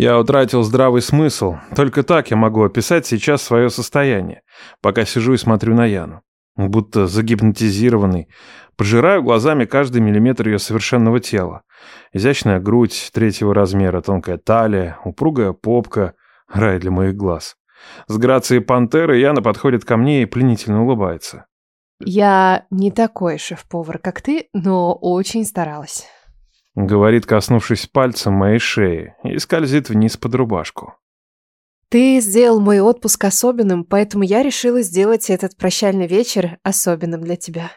Я утратил здравый смысл. Только так я могу описать сейчас свое состояние, пока сижу и смотрю на Яну. Будто загипнотизированный. Пожираю глазами каждый миллиметр ее совершенного тела. Изящная грудь третьего размера, тонкая талия, упругая попка. Рай для моих глаз. С грацией пантеры Яна подходит ко мне и пленительно улыбается. Я не такой шеф-повар, как ты, но очень старалась. Говорит, коснувшись пальцем моей шеи, и скользит вниз под рубашку. Ты сделал мой отпуск особенным, поэтому я решила сделать этот прощальный вечер особенным для тебя.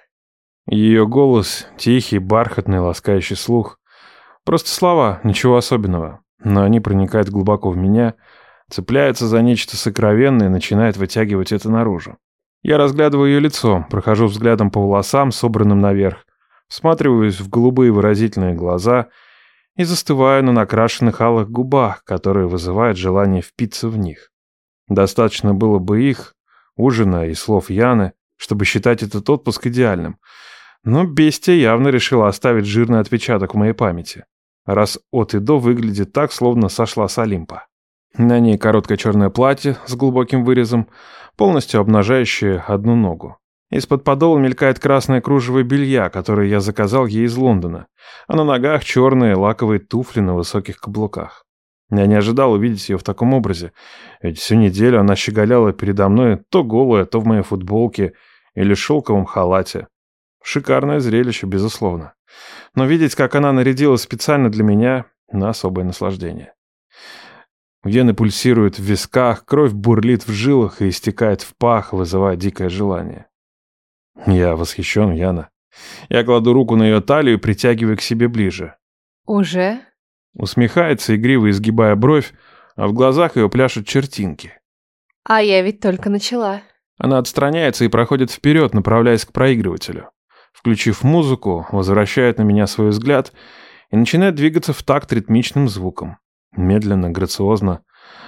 Ее голос тихий, бархатный, ласкающий слух. Просто слова, ничего особенного. Но они проникают глубоко в меня, цепляются за нечто сокровенное и начинают вытягивать это наружу. Я разглядываю ее лицо, прохожу взглядом по волосам, собранным наверх, всматриваюсь в голубые выразительные глаза и застываю на накрашенных алых губах, которые вызывают желание впиться в них. Достаточно было бы их, ужина и слов Яны, чтобы считать этот отпуск идеальным. Но бестия явно решила оставить жирный отпечаток в моей памяти, раз от и до выглядит так, словно сошла с Олимпа. На ней короткое черное платье с глубоким вырезом, полностью обнажающее одну ногу. Из-под подола мелькает красное кружево белья, которое я заказал ей из Лондона, а на ногах черные лаковые туфли на высоких каблуках. Я не ожидал увидеть ее в таком образе, ведь всю неделю она щеголяла передо мной то голая, то в моей футболке или шелковом халате. Шикарное зрелище, безусловно. Но видеть, как она нарядилась специально для меня, на особое наслаждение. Вены пульсируют в висках, кровь бурлит в жилах и истекает в пах, вызывая дикое желание. Я восхищен, Яна. Я кладу руку на ее талию и притягиваю к себе ближе. Уже? Усмехается, игриво изгибая бровь, а в глазах ее пляшут чертинки. А я ведь только начала. Она отстраняется и проходит вперед, направляясь к проигрывателю. Включив музыку, возвращает на меня свой взгляд и начинает двигаться в такт ритмичным звуком. Медленно, грациозно.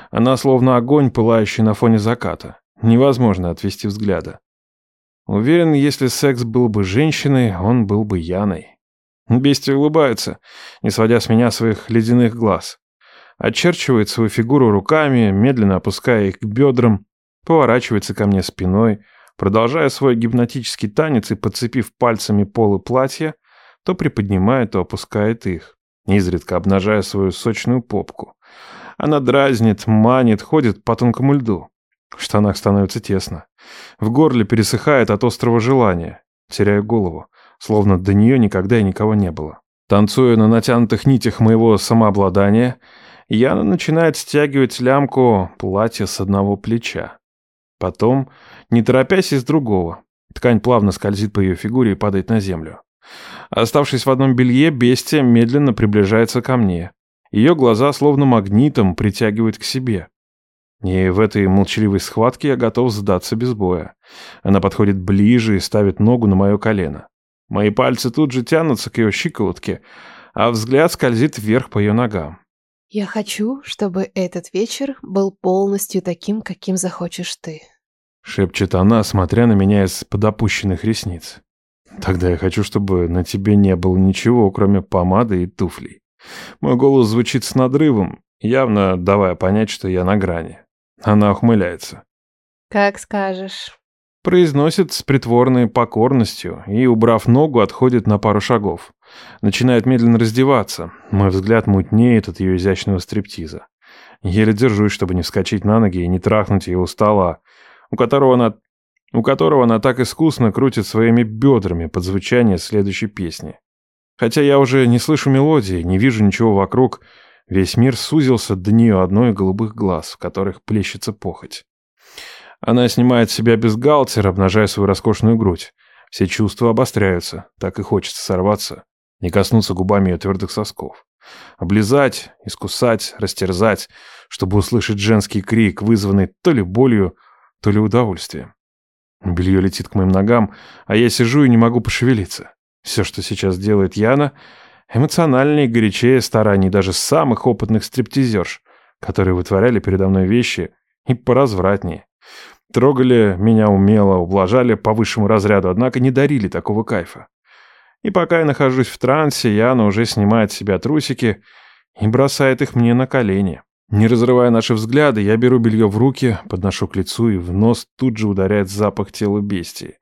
Она словно огонь, пылающий на фоне заката. Невозможно отвести взгляда. Уверен, если секс был бы женщиной, он был бы Яной. Бестия улыбается, не сводя с меня своих ледяных глаз. Очерчивает свою фигуру руками, медленно опуская их к бедрам, поворачивается ко мне спиной, продолжая свой гипнотический танец и, подцепив пальцами полы платья, то приподнимает, то опускает их изредка обнажая свою сочную попку. Она дразнит, манит, ходит по тонкому льду. В штанах становится тесно. В горле пересыхает от острого желания. Теряю голову, словно до нее никогда и никого не было. Танцуя на натянутых нитях моего самообладания, Яна начинает стягивать лямку платья с одного плеча. Потом, не торопясь, из другого. Ткань плавно скользит по ее фигуре и падает на землю. Оставшись в одном белье, бестия медленно приближается ко мне. Ее глаза словно магнитом притягивают к себе. И в этой молчаливой схватке я готов сдаться без боя. Она подходит ближе и ставит ногу на мое колено. Мои пальцы тут же тянутся к ее щиколотке, а взгляд скользит вверх по ее ногам. «Я хочу, чтобы этот вечер был полностью таким, каким захочешь ты», — шепчет она, смотря на меня из-под опущенных ресниц. Тогда я хочу, чтобы на тебе не было ничего, кроме помады и туфлей. Мой голос звучит с надрывом, явно давая понять, что я на грани. Она ухмыляется. «Как скажешь». Произносит с притворной покорностью и, убрав ногу, отходит на пару шагов. Начинает медленно раздеваться. Мой взгляд мутнеет от ее изящного стриптиза. Еле держусь, чтобы не вскочить на ноги и не трахнуть ее у стола, у которого она у которого она так искусно крутит своими бедрами под звучание следующей песни. Хотя я уже не слышу мелодии, не вижу ничего вокруг, весь мир сузился до нее одной голубых глаз, в которых плещется похоть. Она снимает с себя бюстгальтер, обнажая свою роскошную грудь. Все чувства обостряются, так и хочется сорваться, не коснуться губами ее твердых сосков. Облизать, искусать, растерзать, чтобы услышать женский крик, вызванный то ли болью, то ли удовольствием. Белье летит к моим ногам, а я сижу и не могу пошевелиться. Все, что сейчас делает Яна, эмоциональнее и горячее стараний даже самых опытных стриптизерш, которые вытворяли передо мной вещи и поразвратнее. Трогали меня умело, ублажали по высшему разряду, однако не дарили такого кайфа. И пока я нахожусь в трансе, Яна уже снимает с себя трусики и бросает их мне на колени. Не разрывая наши взгляды, я беру белье в руки, подношу к лицу, и в нос тут же ударяет запах тела бестии.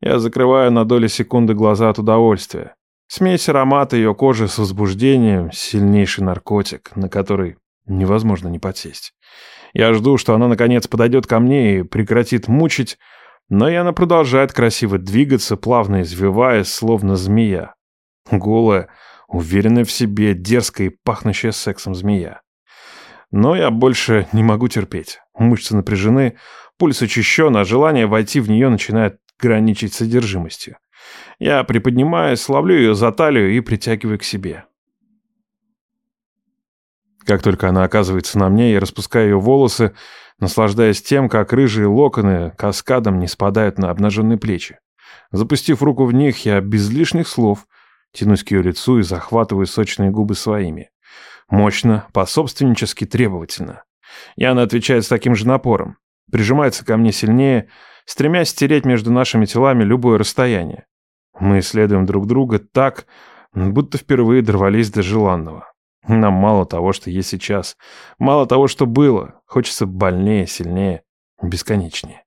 Я закрываю на доли секунды глаза от удовольствия. Смесь аромата ее кожи с возбуждением — сильнейший наркотик, на который невозможно не подсесть. Я жду, что она наконец подойдет ко мне и прекратит мучить, но и она продолжает красиво двигаться, плавно извиваясь, словно змея. Голая, уверенная в себе, дерзкая и пахнущая сексом змея. Но я больше не могу терпеть. Мышцы напряжены, пульс учащен, а желание войти в нее начинает граничить с содержимостью. Я приподнимаюсь, ловлю ее за талию и притягиваю к себе. Как только она оказывается на мне, я распускаю ее волосы, наслаждаясь тем, как рыжие локоны каскадом не спадают на обнаженные плечи. Запустив руку в них, я без лишних слов тянусь к ее лицу и захватываю сочные губы своими. Мощно, пособственнически требовательно. Яна отвечает с таким же напором. Прижимается ко мне сильнее, стремясь стереть между нашими телами любое расстояние. Мы исследуем друг друга так, будто впервые дорвались до желанного. Нам мало того, что есть сейчас. Мало того, что было. Хочется больнее, сильнее, бесконечнее.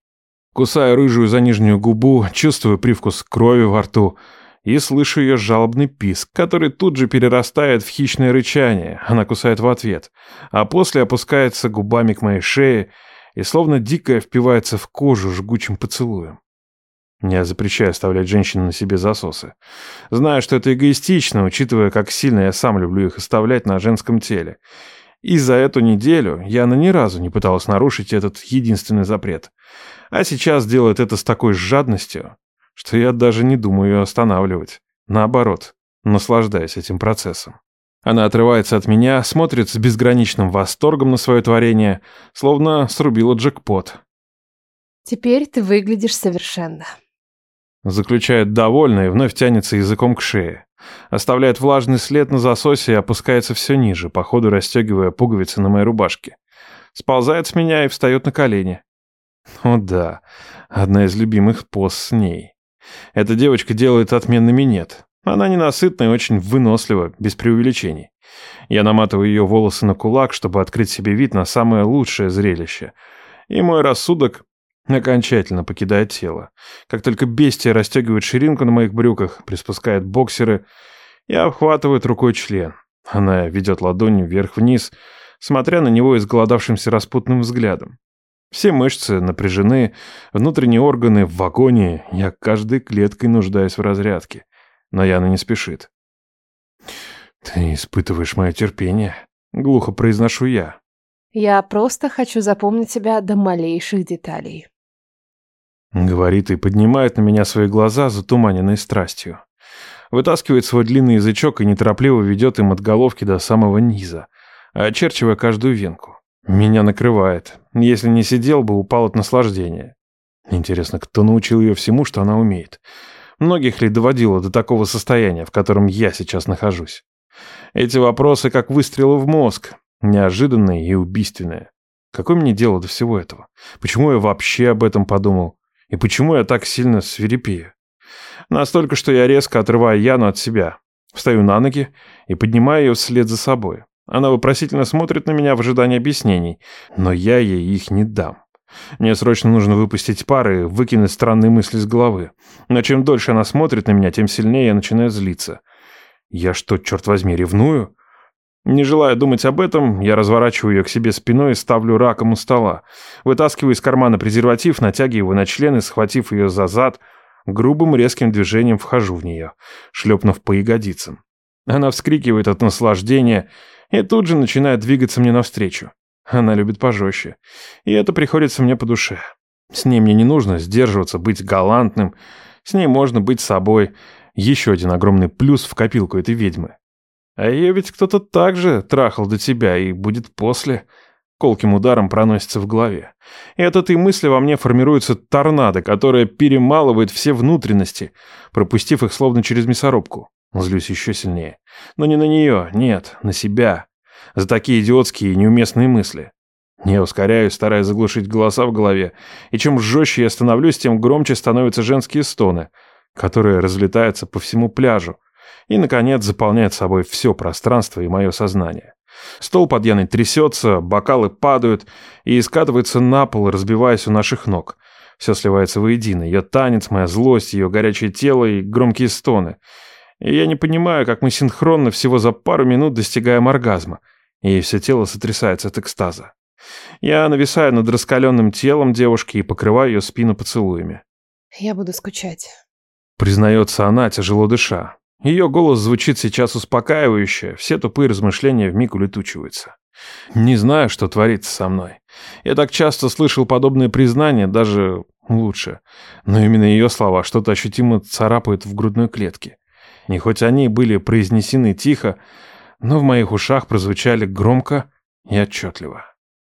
Кусаю рыжую за нижнюю губу, чувствую привкус крови во рту и слышу ее жалобный писк, который тут же перерастает в хищное рычание. Она кусает в ответ, а после опускается губами к моей шее и словно дикая впивается в кожу жгучим поцелуем. Я запрещаю оставлять женщину на себе засосы. Знаю, что это эгоистично, учитывая, как сильно я сам люблю их оставлять на женском теле. И за эту неделю Яна ни разу не пыталась нарушить этот единственный запрет. А сейчас делает это с такой жадностью, что я даже не думаю ее останавливать. Наоборот, наслаждаюсь этим процессом. Она отрывается от меня, смотрит с безграничным восторгом на свое творение, словно срубила джекпот. «Теперь ты выглядишь совершенно», Заключает довольно и вновь тянется языком к шее. Оставляет влажный след на засосе и опускается все ниже, по ходу расстегивая пуговицы на моей рубашке. Сползает с меня и встает на колени. О да, одна из любимых поз с ней. Эта девочка делает отменный минет. Она ненасытная и очень вынослива, без преувеличений. Я наматываю ее волосы на кулак, чтобы открыть себе вид на самое лучшее зрелище. И мой рассудок окончательно покидает тело. Как только бестия расстегивает ширинку на моих брюках, приспускает боксеры, я обхватывает рукой член. Она ведет ладонью вверх-вниз, смотря на него изголодавшимся распутным взглядом. Все мышцы напряжены, внутренние органы в вагоне, я каждой клеткой нуждаюсь в разрядке. Но Яна не спешит. «Ты испытываешь мое терпение», — глухо произношу я. «Я просто хочу запомнить тебя до малейших деталей». Говорит и поднимает на меня свои глаза, затуманенные страстью. Вытаскивает свой длинный язычок и неторопливо ведет им от головки до самого низа, очерчивая каждую венку. Меня накрывает. Если не сидел бы, упал от наслаждения. Интересно, кто научил ее всему, что она умеет? Многих ли доводило до такого состояния, в котором я сейчас нахожусь? Эти вопросы как выстрелы в мозг, неожиданные и убийственные. Какое мне дело до всего этого? Почему я вообще об этом подумал? И почему я так сильно свирепею? Настолько, что я резко отрываю Яну от себя. Встаю на ноги и поднимаю ее вслед за собой. Она вопросительно смотрит на меня в ожидании объяснений, но я ей их не дам. Мне срочно нужно выпустить пары и выкинуть странные мысли с головы. Но чем дольше она смотрит на меня, тем сильнее я начинаю злиться. Я что, черт возьми, ревную? Не желая думать об этом, я разворачиваю ее к себе спиной и ставлю раком у стола. Вытаскиваю из кармана презерватив, натягиваю его на член и, схватив ее за зад, грубым резким движением вхожу в нее, шлепнув по ягодицам. Она вскрикивает от наслаждения и тут же начинает двигаться мне навстречу. Она любит пожестче, и это приходится мне по душе. С ней мне не нужно сдерживаться, быть галантным, с ней можно быть собой. Еще один огромный плюс в копилку этой ведьмы. А ее ведь кто-то так же трахал до тебя и будет после. Колким ударом проносится в голове. И от этой мысли во мне формируется торнадо, которая перемалывает все внутренности, пропустив их словно через мясорубку. Злюсь еще сильнее. Но не на нее, нет, на себя. За такие идиотские и неуместные мысли. Я ускоряюсь, стараясь заглушить голоса в голове, и чем жестче я становлюсь, тем громче становятся женские стоны, которые разлетаются по всему пляжу, и, наконец, заполняет собой все пространство и мое сознание. Стол под Яной трясется, бокалы падают и скатываются на пол, разбиваясь у наших ног. Все сливается воедино. Ее танец, моя злость, ее горячее тело и громкие стоны. И я не понимаю, как мы синхронно всего за пару минут достигаем оргазма. И все тело сотрясается от экстаза. Я нависаю над раскаленным телом девушки и покрываю ее спину поцелуями. «Я буду скучать», — признается она, тяжело дыша. Ее голос звучит сейчас успокаивающе, все тупые размышления вмиг улетучиваются. Не знаю, что творится со мной. Я так часто слышал подобные признания, даже лучше. Но именно ее слова что-то ощутимо царапают в грудной клетке. И хоть они были произнесены тихо, но в моих ушах прозвучали громко и отчетливо.